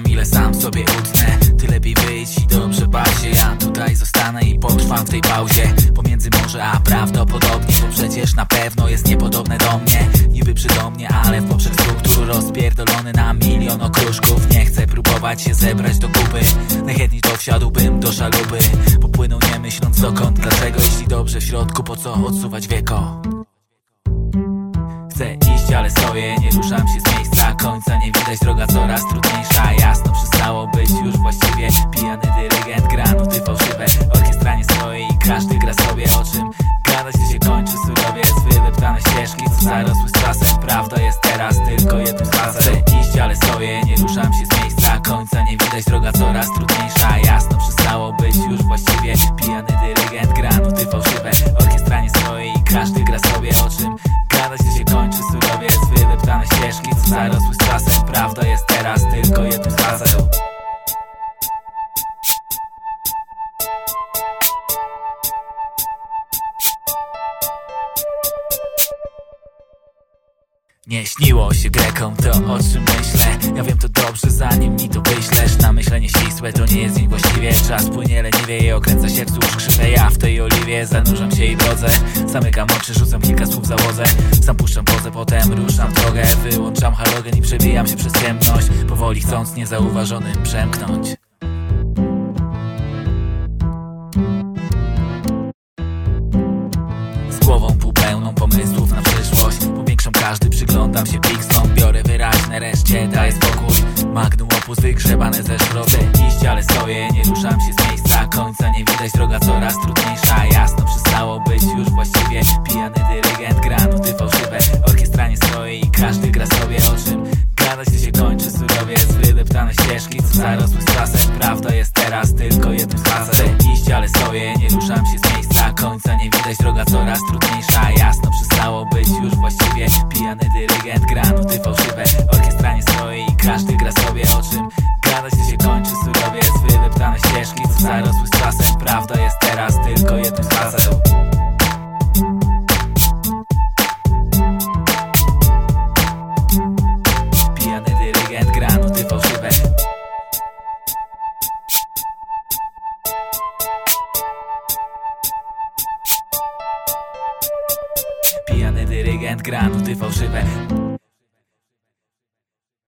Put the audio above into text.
mam ile sam sobie utnę. Ty lepiej wyjdź i dobrze bał się. Ja tutaj zostanę i potrwam w tej pauzie. Pomiędzy może a prawdopodobnie Bo przecież na pewno jest niepodobne do mnie. Niby przydomnie, ale w poprzek struktur Rozpierdolony na milion okruszków. Nie chcę próbować się zebrać do kupy. Najchętniej to wsiadłbym do szalupy. Popłynął nie myśląc dokąd, dlaczego. Jeśli dobrze w środku, po co odsuwać wieko? Chcę iść, ale stoję, nie ruszam się z miejsca. Końca nie widać, droga coraz trudniejsza. Jasno przestało być już właściwie. Pijany dyrygent gra nuty fałszywe. Orkiestra nie stoi i każdy gra sobie O czym gadać, gdy się kończy surowiec. Wydeptane ścieżki, co zarosły z czasem. Prawda jest teraz tylko jednym z haseł Chcę iść, ale stoję, nie ruszam się z miejsca. Końca nie widać, droga coraz trudniejsza. Jasno przestało być już właściwie. Pijany dyrygent Nie śniło się Grekom to o czym myślę? Ja wiem to dobrze zanim mi to wyślesz. Na myślenie ścisłe to nie jest dzień właściwie Czas płynie leniwie i okręca się wzdłuż krzywe Ja w tej oliwie zanurzam się i brodzę. Zamykam oczy, rzucam kilka słów załodze. Sam puszczam pozę, potem ruszam drogę. Wyłączam halogen i przebijam się przez ciemność. Powoli chcąc niezauważonym przemknąć. Z głową półpełną pomysłów na przyszłość Powiększam każdy, przyglądam się pixlom Biorę wyraźne, reszcie daję spokój. Magnum opus wygrzebane ze szroty Iść, ale stoję, nie ruszam się z miejsca. Końca nie widać, droga coraz trudniejsza. Jasno przestało być już właściwie. Pijany dyrygent gra nuty fałszywe. Orkiestra nie stoi i każdy gra sobie o czym Gadać, gdy się kończy surowiec. Wydeptane ścieżki, co zarosły z czasem. Prawda jest teraz tylko jednym z iść, ale stoję, nie ruszam się z miejsca Końca nie widać, droga coraz trudniejsza. Jasno przestało być już właściwie. Pijany dyrygent gra nuty fałszywe. Orkiestra nie stoi i każdy gra sobie. O czym Gadać, gdy się kończy surowiec? Wydeptane ścieżki, co zarosły z czasem. Prawda jest teraz tylko jednym z Dyrygent gra nuty fałszywe.